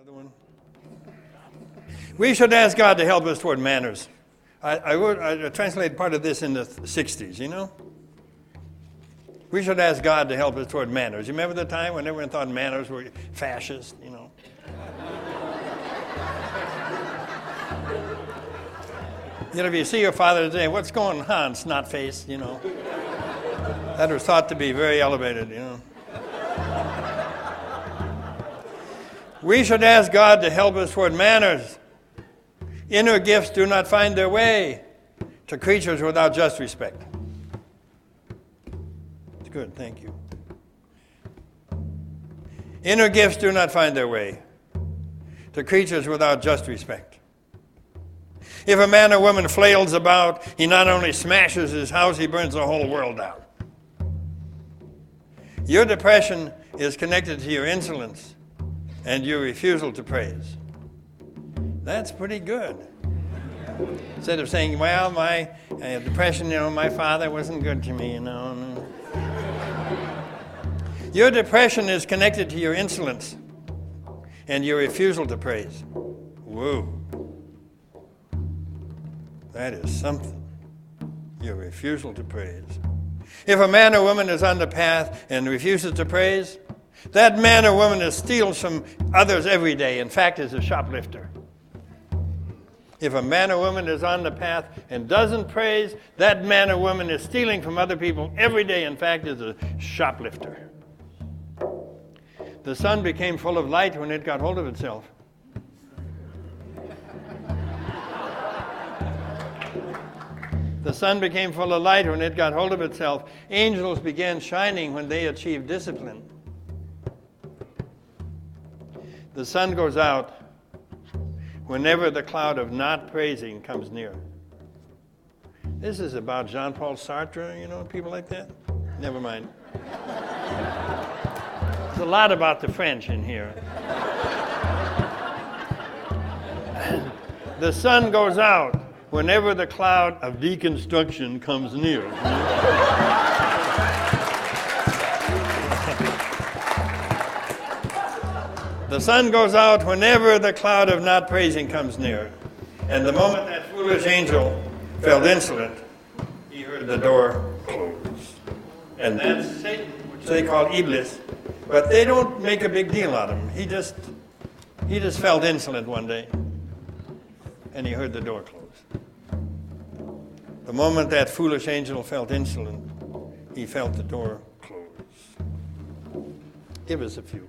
Another one. We should ask God to help us toward manners. I, I, wrote, I translated part of this in the 60s, you know? We should ask God to help us toward manners. You remember the time when everyone thought manners were fascist, you know? you know, if you see your father today, what's going on, snot face, you know? That was thought to be very elevated, you know? We should ask God to help us toward manners. Inner gifts do not find their way to creatures without just respect. It's good, thank you. Inner gifts do not find their way to creatures without just respect. If a man or woman flails about, he not only smashes his house, he burns the whole world down. Your depression is connected to your insolence and your refusal to praise. That's pretty good. Instead of saying, well, my uh, depression, you know, my father wasn't good to me, you know. Your depression is connected to your insolence and your refusal to praise. Whoa. That is something. Your refusal to praise. If a man or woman is on the path and refuses to praise, that man or woman that steals from others every day, in fact, is a shoplifter. If a man or woman is on the path and doesn't praise, that man or woman is stealing from other people every day, in fact, is a shoplifter. The sun became full of light when it got hold of itself. The sun became full of light when it got hold of itself. Angels began shining when they achieved discipline. The sun goes out whenever the cloud of not praising comes near. This is about Jean Paul Sartre, you know, people like that. Never mind. There's a lot about the French in here. the sun goes out whenever the cloud of deconstruction comes near. The sun goes out whenever the cloud of not praising comes near. And the moment that foolish angel felt insolent, he heard the door close. And that's Satan, which they call Iblis. But they don't make a big deal out of him. He just, he just felt insolent one day. And he heard the door close. The moment that foolish angel felt insolent, he felt the door close. Give us a few.